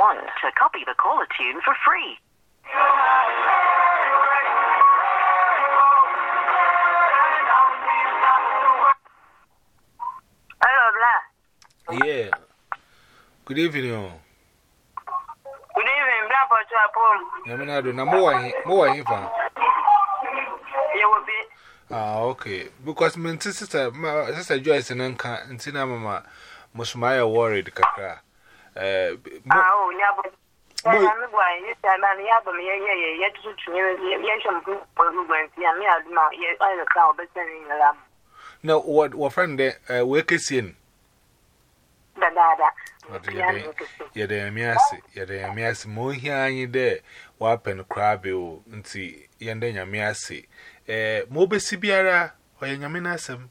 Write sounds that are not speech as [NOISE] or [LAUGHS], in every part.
1 to copy the caller tune for free. Hello, Bla. Yeah. Good evening. Good evening, Bla, for your phone. I'm not going to more info. You will be. Ah, okay. Because my sister, my sister Joyce and Uncle, and Tina Mama, must my worried, Kakra. Uh, ah, yeah, but yeah, I'm not going. Yes, I'm not. Yeah, but yeah, yeah, yeah. Yeah, just to me, yeah, some people who went. Yeah, me, I'm not. you o nti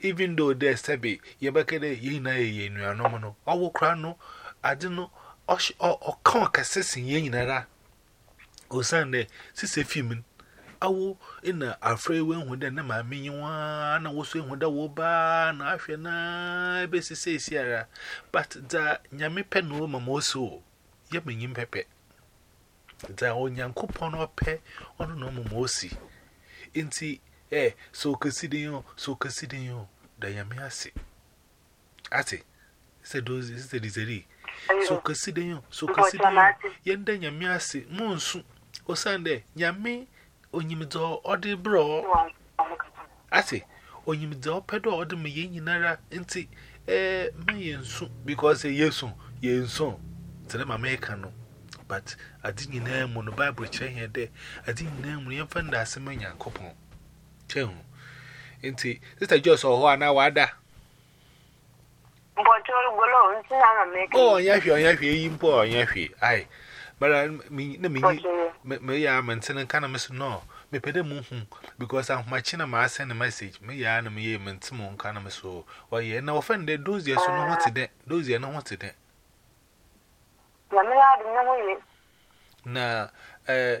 even though there's Sabi, Yabakade, Yina, Yenu, Anomono, or Crano, I don't know, or Concassess in Yenara. O Sunday, Sissy Fumin. I will in a afraid when with the name I mean one, I was saying with the woban, I feel na basi say Sierra, but the Yami pen woman was so. Yamming in pepe. o old young coupon or pay on no mossy. Inti. Eh, so consider you, so consider you, Diami Assi. Assi, said those is the disery. So consider you, so consider you, Yenda Yami Assi, Monsu, O Sunday, Yami, Onyimido, or bro. pedo, eh, because a Tell them But I didn't name on the Bible chain here I didn't name Chehu. Inti, Sister Joyce or Juana Wada. Oh, Yafi, Yafi, Impo, Yafi. Aye. But I mean, me, may I maintain a kind of no. Me pede muhum because I'm matching a mass and a message. Me yarn me maintain moon kind of miss so. Why, ye no offended those years, so no wanted that. Those years, no wanted that. eh.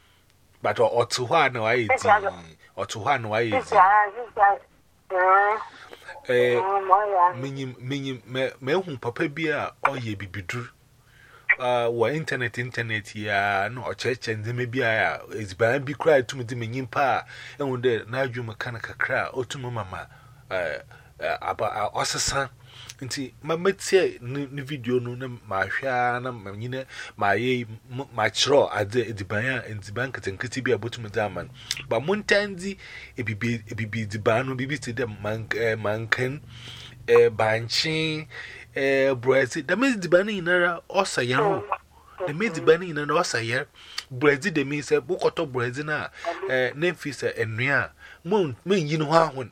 But or to one, way, or to one, why it's meaning me whom papa beer oh, or ye be be bedrew. Ah, wa internet, internet, ya no, or church, and then maybe I is by and be cried to me the meaning pa, and one day now you mechanical cry or to my mamma about our son. Nti, ma metie ne video no na ma hwa na ma nyina ma ye ma chro ade ediban a ediban ketenkete bi abotum da man. Ba muntanzi ebibi ebibi ediban no bibi ti da man eh, mankan eh banchi eh brezi. Da me ediban ni nara osa ye ho. Da me ediban ni nara osa ye. Brezi de me se bukọtọ brezi na eh na fi se enua. Mun men yin ho ahun.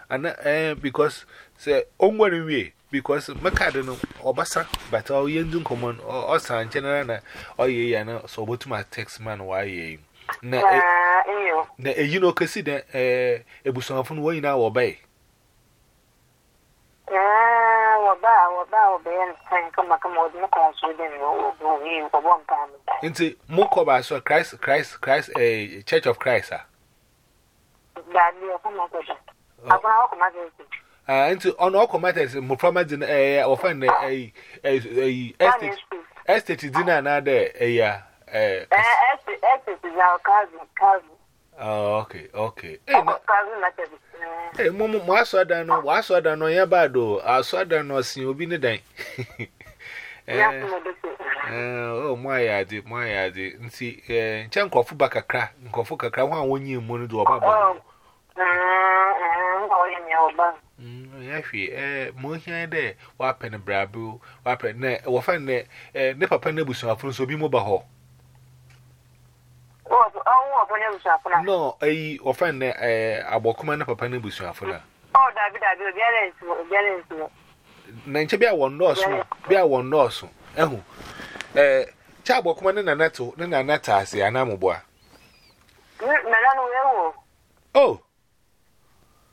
And uh, eh, because, say, onwere way, because Macadon or Bassa, but all Yendun common or Osan general, or ye and oh, oh, oh, so what my text man, why ye. Na e, eh, e, you know, consider a buson way in our bay. Into Mokoba, so Christ, Christ, Christ, a eh, Church of Christ, sir. Ah? Nti ọnụ ọkọmates dị na eyi eyi estate dị na na dị eya. Eh, eh, eh, estate dị na Kazin Kazin. Ok ok. Ee mụ mụ asọda nọ mụ asọda nọ ya baa oh, do si obi ne dan. [LAUGHS] Oh mụ ayọ adị mụ adị nti nkyɛn nkɔfo ba kakra nkɔfo kakra hụ a wọnyi mu no dị ọba bọ. Mm, Yashi, eh, Mohin eh, there, Wapen Brabu, Wapen, ne, eh, Wafen, ne, eh, ne papa nebus of so be mobile ho. Oh, oh, oh, no, a offend a walkman Oh, David, I will get into it. Nancy, be one nurse, be one nurse. Eh, eh, Chab walkman in a nettle, then a netta, I say, and I'm Oh.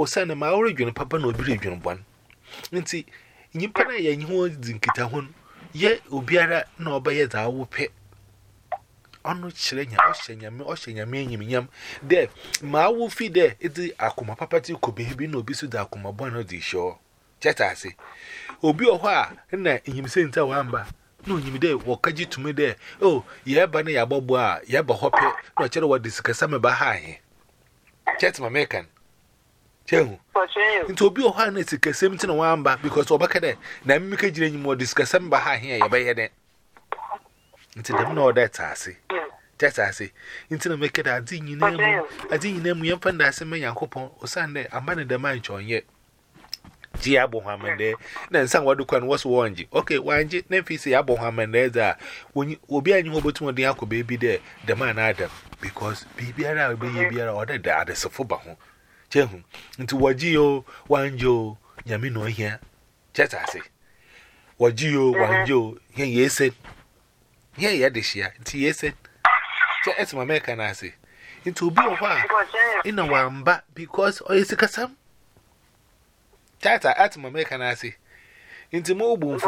osane ma awore dwene papa na obi redwene bɔn nti nyimpa na yɛnye ho di nkita ho no yɛ obiara na ɔbɛyɛ dza awopɛ ɔno kyerɛ nya ɔhyɛ nyame ɔhyɛ nyame anyimnyam dɛ ma awo fi dɛ ɛdi akoma papa ti kɔ beebi na obi so de akoma bɔn no de hyɛ ɔ ase obi wɔ hɔ a na nyimsɛ nta wamba na onyim dɛ wɔkagye tumi dɛ o yɛba ya yɛabɔboa a yɛba hɔ pɛ na ɔkyerɛ wɔde sikasɛme ba ha ahe kyɛtma mekan Tell Into be a harness, a same thing one back because Obacade, Namika Jin, more discuss some by here, by it. Into them, no, that's I see. That's I see. Into the make it, I think you name, I think you name, young Pandas and my uncle Pon, or Sunday, a man in yet. na nsa nwa wasu wanji okay wanji na fisi abụhamande da obi anyị obotu mo dị akọ baby there the man adam because ọ Chehu, into Wajio, Wanjo, Yamino here. Just as it. Wajio, mhm. Wanjo, here, yes, it. Here, yeah, this year, and yes, it. That's my make an assay. Into be a while in eh, a one back because or is it some? That's at my make an assay. Into mobile,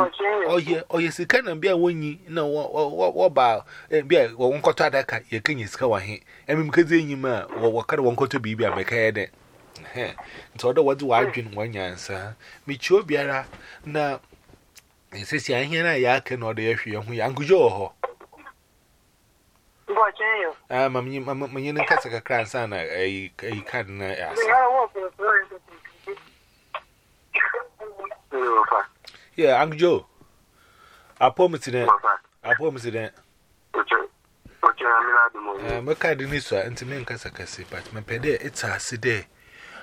or ye, or yes, it can be a winny, no, what bow, and be a one quarter that ye can is going here. And because in you ma, or what kind of one quarter be a make a head. hair. It's all the words why one Me biara na it says, I hear a yak and all the issue, and we uncle Joe. I'm a million cats like a grandson, a cardinal. Yeah, Uncle Joe. I promise you that. I promise you that. I'm to but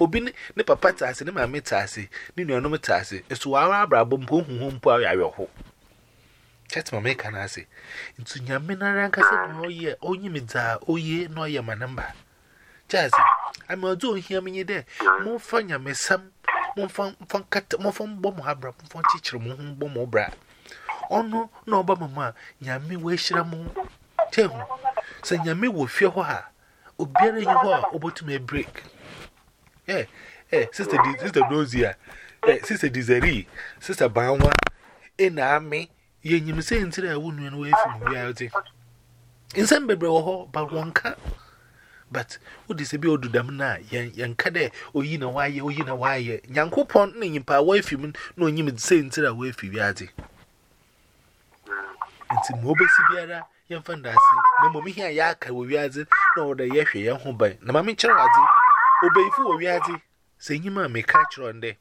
obi ne papa te ase ne maame te ase ne nuanom te ase nso wɔara abrabɔ mpo ohu mpo ayɛ awɛho kyɛte ma meka no ase nti nyame no ara nkasa ne ɔyɛ ɔnyim oye na ɔyɛ ma na mba kyɛ ase ama ɔdze ohia menye mo mo mo bra na ma mu a nyame mo kyɛ ho sɛ nyame fie Yeah, yeah, Sister, Sister Rosia, yeah, Sister Dizari, Sister Banwa, eh, in army, ye, you say until I wouldn't run away from reality. In some baby, but one cat. But what is a bill to them now? Yan Cade, oh, you know why, oh, you know why, Yanko Pond, and you power away from him, no, you mean say until away from reality. ya to Mobesibiara, young Fandasi, no, no, the young No, Mammy, Obeyfu wa wiadzi. Say him a me catch on there.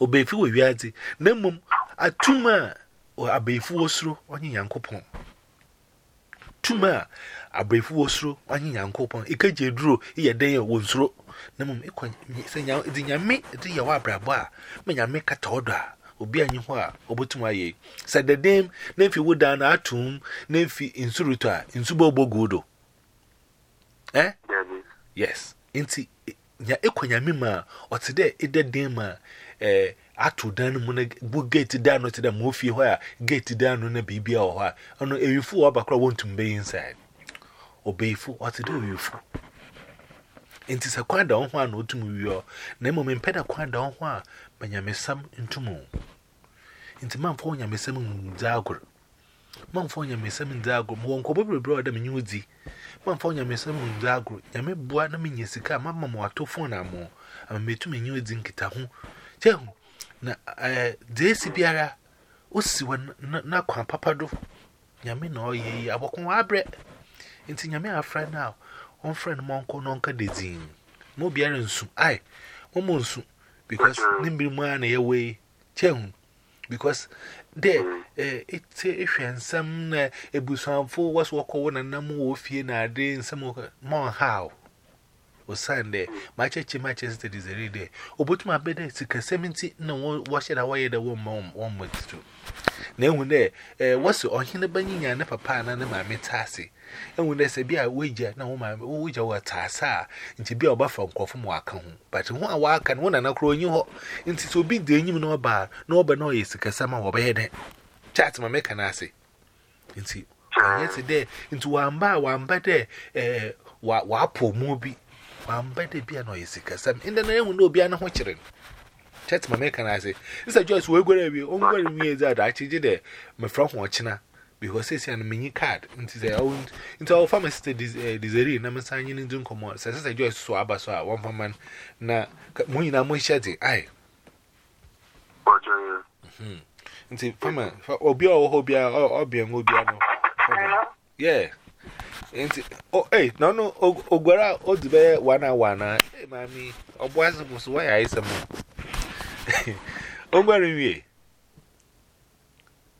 Obeyfu wa wiadzi. Nemum atuma o abeyfu osro onye yankopon. Tuma abeyfu osro onye yankopon. Ikeje duro iye den ye wonsro. Nemum ikwa se nya di nyame di ye wa brabo a me nyame kata odo a. Obi anyị hụ a ọbụtụm ayị. Sadedem na mfi wuda na atụm na mfi nsurutu a nsugbo Eh? Yes. nti nya ekwa nyame a ɔte dɛ ɛda dan mu a ɛɛ eh, ato dan no mu na bu gate dan no te dɛ ma ofie hɔ a gate dan no na biribi a wɔ hɔ a ɔno ewifo wɔ abakora wɔntum bɛyi inside ɔbɛyifo ɔte dɛ ɔyifo nti sɛ kwan da wɔn ho a na wi wiɔ na mmom mpɛ dɛ kwan da wɔn ho a ma nyamesam ntum o nti mamfa wɔn nyamesam mu dza agorɔ Mamfo Yamisem in Dagro, Wonkobo Brother Minuzi. Mamfo Yamisem in Dagro, Yame Buana Minisika, Mamma Moato Fonamo, and me to Minuzi in na Desibiara, Usiwan Nakwa Papado. Yame no ye, I walk on our bread. Into Yame, friend now, on friend Monko Nonka Dizin. No bearing soon, aye, one because Nimbi Man away. Jam because there eh, it eh, is some a eh, busan busanfo was walk over and number of you now day in some more how was Sunday. My church in Manchester is a day. Oh, but my bed is a seventy no wash it away the one mom one month too. Now, when there was on him the banging and a papa and a mammy tassie. And when they say, Be a wager, no, my wager was tassa, and to be a buffer and cough But one work and one and a crow, you know, and to be the new no bar, no, but no, is because some of overhead. Chat my make an assay. And see, yesterday, into one bar, one eh, wapo One be a noisy be an Chat my make an assay. It's a we're going to be we that I cheated there, my watching because it's an mini card. Into oh, our farm estate eh, disery, Namasan in Duncomo, says I just saw Abasa, ah, one for man, na Muina Mushati, aye. Into farmer, or be all hobby, or be a movie. Yeah. Into mm-hmm. oh, oh, oh, hey, no, no, Ogora, old bear, one hour, one hour, mammy, or why I summon. Ogora, yeah.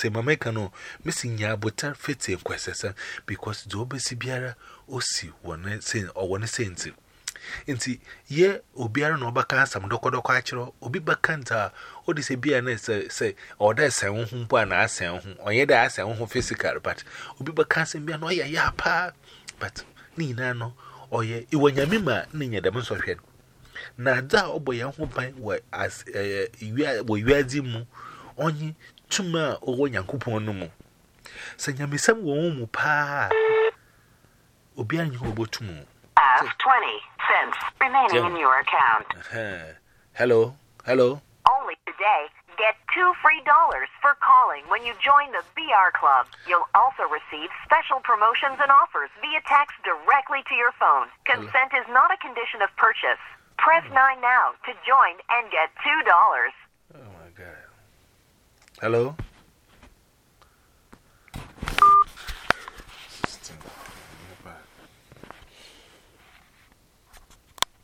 te mama ka no mesi nya abota fete kwesesa because the obesi biara osi wona sen owona senti nti ye obiara na akyerọ obi baka o de sɛ bia na sɛ sɛ ɔda sɛn ho a na asɛn ho ɔnyɛ dɛ asɛn physical but obi baka ya paa but na adze a ɔbɔ yɛn ho ban as eh, eh, tumi a ɔwɔ nyankopɔn no mu sɛ nyamesɛm wɔ wo mu paa obiara nyɛ hello hello only today get two free dollars for calling when you join the BR Club. You'll also receive special promotions and offers via text directly to your phone. Consent is not a condition of purchase. Press 9 now to join and get $2. Hello?